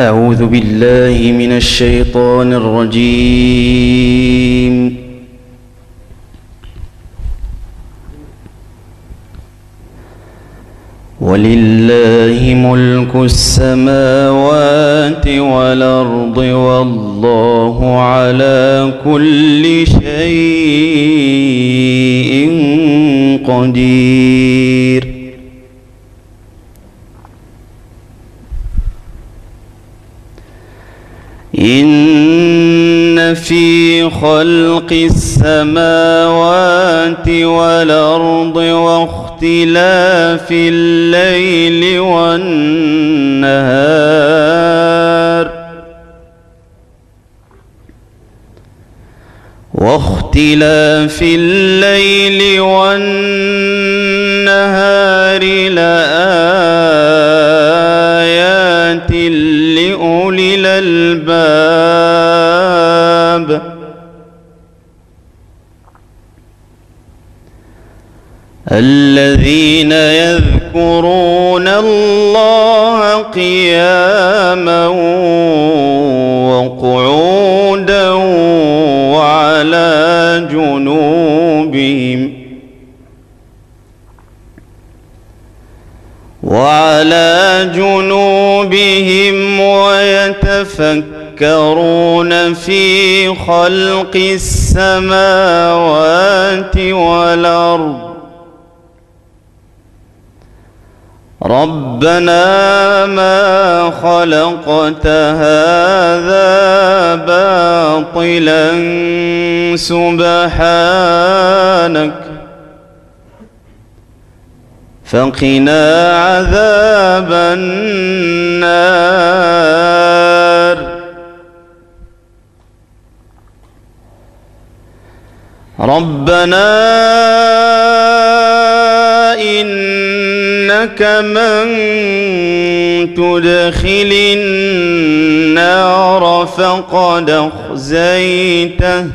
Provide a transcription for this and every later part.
أعوذ بالله من الشيطان الرجيم. ولله ملك السماوات والأرض والله على كل شيء قدير. إن في خلق السماوات والأرض واختلاف الليل والنهار واختلاف الليل والنهار لآيات لأولي الألباب الذين يذكرون الله قياما وقعودا وعلى جنوبهم وعلى جنوبهم ويتفكرون في خلق السماوات والأرض. ربنا ما خلقت هذا باطلا سبحانك فقنا عذاب النار. ربنا إنك من تدخل النار فقد أخزيته.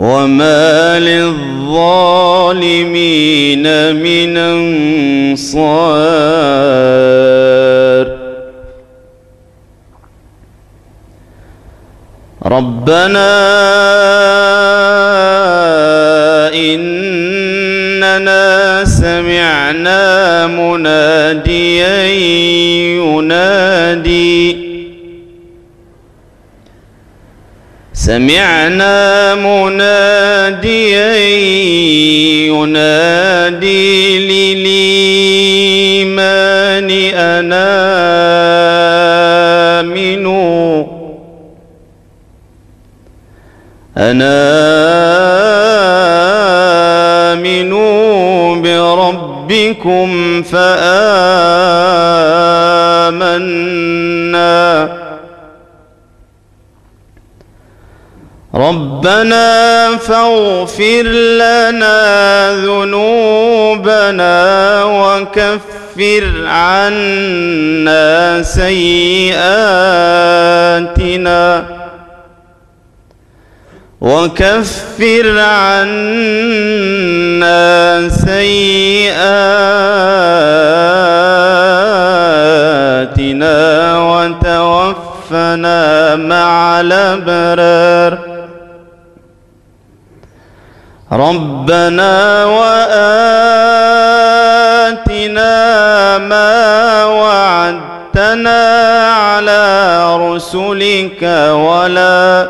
وما للظالمين من انصار ربنا إننا سمعنا مناديا سمعنا مناديا ينادي للإيمان أنا آمنوا أنا آمنوا بربكم فآمنا ربنا فاغفر لنا ذنوبنا وكفر عنا سيئاتنا وكفر عنا سيئاتنا وتوفنا مع الأبرار ربنا وآتنا ما وعدتنا على رسلك ولا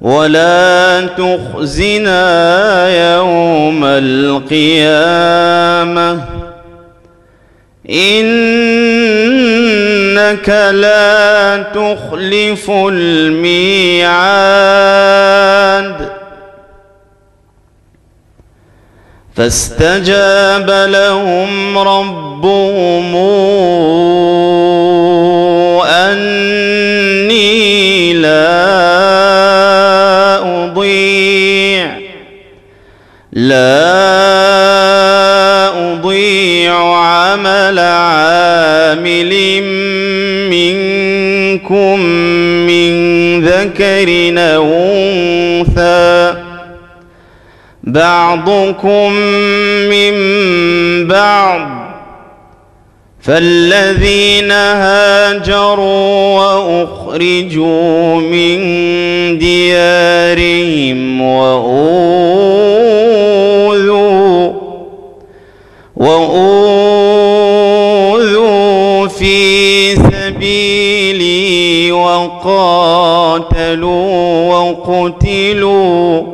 ولا تخزنا يوم القيامة. إنك لا تخلف الميعاد. فاستجاب لهم ربهم أني لا أضيع لا أضيع عمل عامل منكم من ذكر أنثى. بعضكم من بعض فالذين هاجروا وأخرجوا من ديارهم وأوذوا وأوذوا في سبيلي وقاتلوا وقتلوا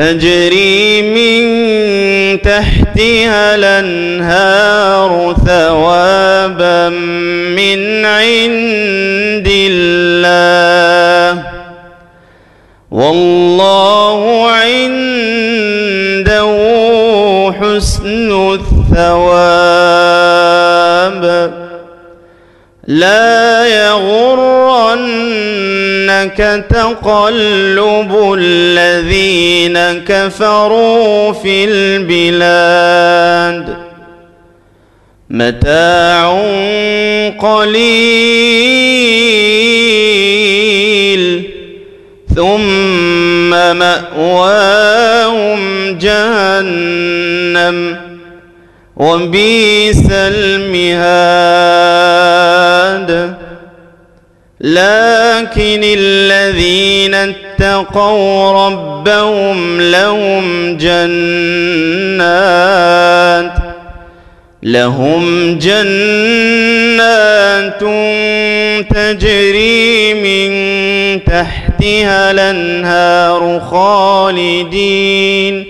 تجري من تحتها الأنهار ثوابا من عند الله. والله عنده حسن الثواب. لا يغرنك تقلب الذين كفروا في البلاد. متاع قليل ثم مأواهم جهنم وبئس المهاد. لكن الذين اتقوا ربهم لهم جنات لهم جنات تجري من تحتها الأنهار خالدين.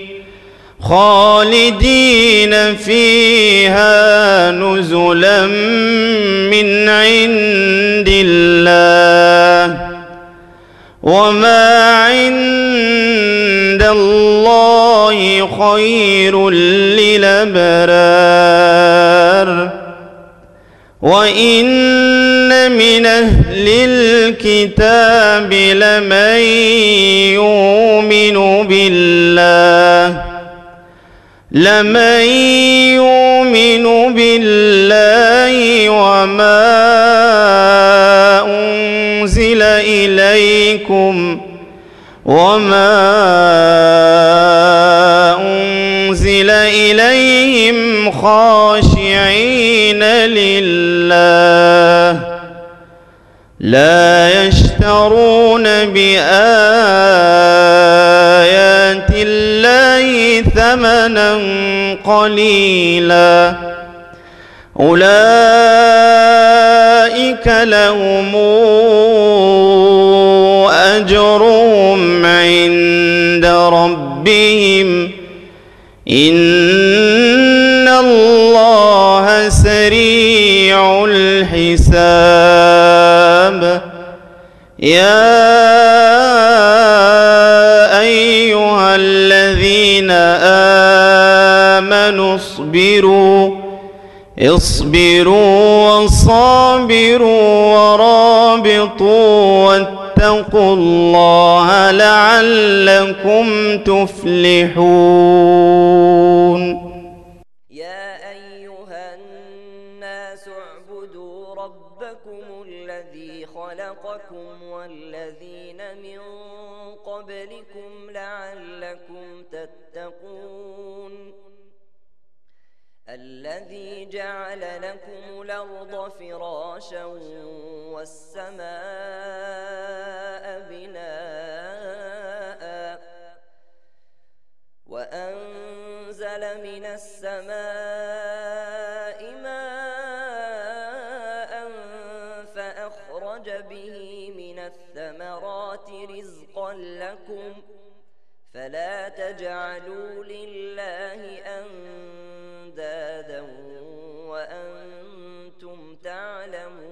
خالدين فيها نزلا من عند الله وما عند الله خير للأبرار وإن من أهل الكتاب لمن يؤمن بالله لمن يؤمن بالله وما أنزل إليكم وما أنزل إليهم خاشعين لله لا يشترون بآيات الله ثمنا قليلا. أولئك لهم أجرهم عند ربهم. إن الله سريع الحساب. يا اصبروا وصابروا ورابطوا واتقوا الله لعلكم تفلحون. يا أيها الناس اعبدوا ربكم الذي خلقكم والذين من قبلكم لعلكم تتقون. الذي جعل لكم الأرض فراشا والسماء بناء وأنزل من السماء ماء فأخرج به من الثمرات رزقا لكم فلا تجعلوا لله فسادا وأنتم تعلمون